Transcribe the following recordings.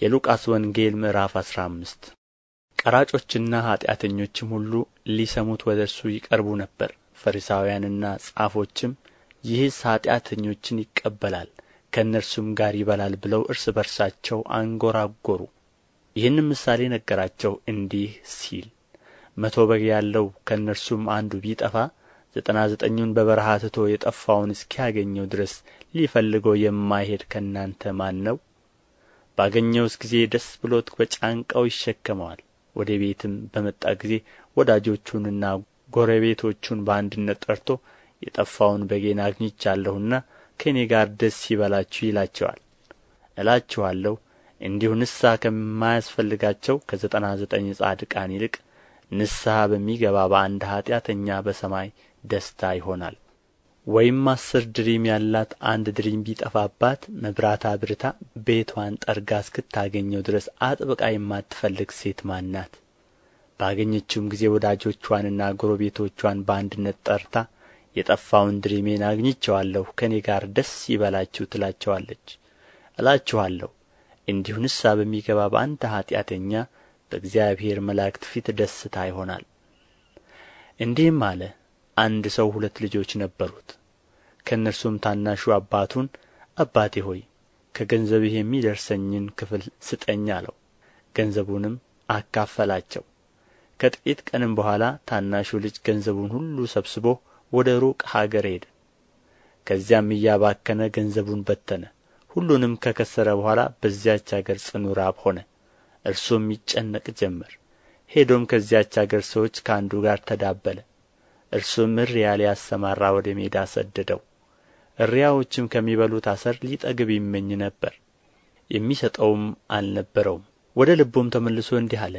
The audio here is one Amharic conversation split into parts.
የሉቃስ ወንጌል ምዕራፍ አስራ አምስት ቀራጮችና ኃጢአተኞችም ሁሉ ሊሰሙት ወደ እርሱ ይቀርቡ ነበር። ፈሪሳውያንና ጻፎችም ይህስ ኃጢአተኞችን ይቀበላል ከእነርሱም ጋር ይበላል ብለው እርስ በርሳቸው አንጐራጐሩ። ይህንም ምሳሌ ነገራቸው እንዲህ ሲል መቶ በግ ያለው ከእነርሱም አንዱ ቢጠፋ ዘጠና ዘጠኙን በበረሃ ትቶ የጠፋውን እስኪያገኘው ድረስ ሊፈልገው የማይሄድ ከእናንተ ማን ነው ባገኘውስ ጊዜ ደስ ብሎት በጫንቃው ይሸከመዋል። ወደ ቤትም በመጣ ጊዜ ወዳጆቹንና ጎረቤቶቹን በአንድነት ጠርቶ የጠፋውን በጌን አግኝቻለሁና ከእኔ ጋር ደስ ይበላችሁ ይላቸዋል። እላችኋለሁ እንዲሁ ንስሐ ከማያስፈልጋቸው ከዘጠና ዘጠኝ ጻድቃን ይልቅ ንስሐ በሚገባ በአንድ ኃጢአተኛ በሰማይ ደስታ ይሆናል ወይም አሥር ድሪም ያላት አንድ ድሪም ቢጠፋባት መብራት አብርታ ቤትዋን ጠርጋ እስክታገኘው ድረስ አጥብቃ የማትፈልግ ሴት ማን ናት? ባገኘችውም ጊዜ ወዳጆቿንና ጎረቤቶቿን በአንድነት ጠርታ የጠፋውን ድሪሜን አግኝቼዋለሁ ከእኔ ጋር ደስ ይበላችሁ ትላቸዋለች። እላችኋለሁ እንዲሁ ንስሐ በሚገባ በአንድ ኃጢአተኛ በእግዚአብሔር መላእክት ፊት ደስታ ይሆናል። እንዲህም አለ አንድ ሰው ሁለት ልጆች ነበሩት። ከእነርሱም ታናሹ አባቱን አባቴ ሆይ ከገንዘብህ የሚደርሰኝን ክፍል ስጠኝ አለው። ገንዘቡንም አካፈላቸው። ከጥቂት ቀንም በኋላ ታናሹ ልጅ ገንዘቡን ሁሉ ሰብስቦ ወደ ሩቅ ሀገር ሄደ። ከዚያም እያባከነ ገንዘቡን በተነ። ሁሉንም ከከሰረ በኋላ በዚያች አገር ጽኑ ራብ ሆነ። እርሱም ይጨነቅ ጀመር። ሄዶም ከዚያች አገር ሰዎች ከአንዱ ጋር ተዳበለ እርሱም እሪያ ሊያሰማራ ወደ ሜዳ ሰደደው። እሪያዎችም ከሚበሉት አሰር ሊጠግብ ይመኝ ነበር የሚሰጠውም አልነበረውም። ወደ ልቡም ተመልሶ እንዲህ አለ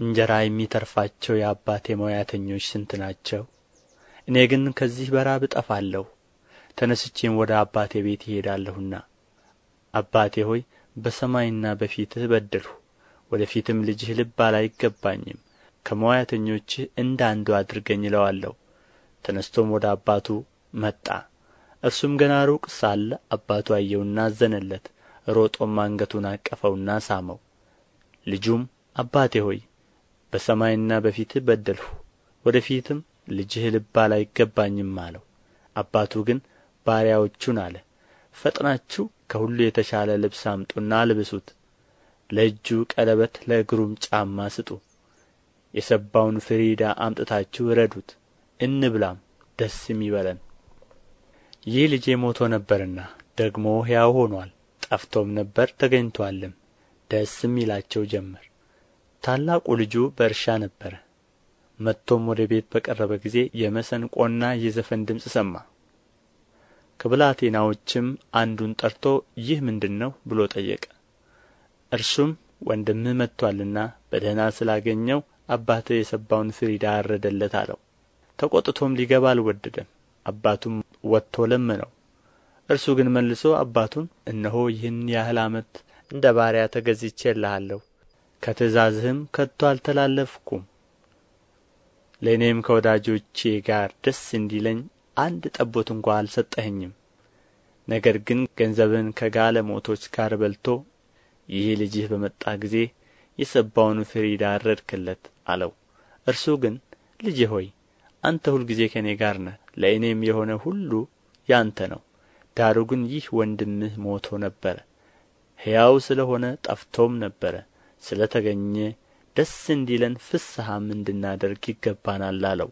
እንጀራ የሚተርፋቸው የአባቴ ሞያተኞች ስንት ናቸው? እኔ ግን ከዚህ በራብ እጠፋለሁ ተነስቼም ወደ አባቴ ቤት እሄዳለሁና። አባቴ ሆይ በሰማይና በፊትህ በደልሁ ወደ ፊትም ልጅህ ልባል አይገባኝም። ከሞያተኞችህ እንደ አንዱ አድርገኝ እለዋለሁ ተነስቶም ወደ አባቱ መጣ። እርሱም ገና ሩቅ ሳለ አባቱ አየውና አዘነለት። ሮጦም አንገቱን አቀፈውና ሳመው። ልጁም አባቴ ሆይ በሰማይና በፊትህ በደልሁ ወደ ፊትም ልጅህ ልባል አይገባኝም አለው። አባቱ ግን ባሪያዎቹን አለ ፈጥናችሁ ከሁሉ የተሻለ ልብስ አምጡና አልብሱት ለእጁ ቀለበት ለእግሩም ጫማ ስጡ የሰባውን ፍሪዳ አምጥታችሁ እረዱት እንብላም ደስም ይበለን ይህ ልጄ ሞቶ ነበርና ደግሞ ሕያው ሆኖአል ጠፍቶም ነበር ተገኝቶአልም ደስም ይላቸው ጀመር። ታላቁ ልጁ በእርሻ ነበረ። መጥቶም ወደ ቤት በቀረበ ጊዜ የመሰንቆና የዘፈን ድምፅ ሰማ። ከብላቴናዎችም አንዱን ጠርቶ ይህ ምንድር ነው ብሎ ጠየቀ። እርሱም ወንድምህ መጥቶአልና በደኅና ስላገኘው አባትህ የሰባውን ፍሪዳ አረደለት አለው ተቈጥቶም ሊገባ አልወደደም። አባቱም ወጥቶ ለመነው። እርሱ ግን መልሶ አባቱን እነሆ ይህን ያህል ዓመት እንደ ባሪያ ተገዝቼልሃለሁ ከትእዛዝህም ከቶ አልተላለፍኩም። ለእኔም ከወዳጆቼ ጋር ደስ እንዲለኝ አንድ ጠቦት እንኳ አልሰጠኸኝም። ነገር ግን ገንዘብህን ከጋለሞቶች ጋር በልቶ ይህ ልጅህ በመጣ ጊዜ የሰባውን ፍሪዳ አረድክለት አለው። እርሱ ግን ልጄ ሆይ አንተ ሁልጊዜ ከእኔ ጋር ነህ ለእኔም የሆነ ሁሉ ያንተ ነው። ዳሩ ግን ይህ ወንድምህ ሞቶ ነበረ ሕያው ስለ ሆነ ጠፍቶም ነበረ። ስለ ተገኘ ደስ እንዲለን ፍስሐም እንድናደርግ ይገባናል አለው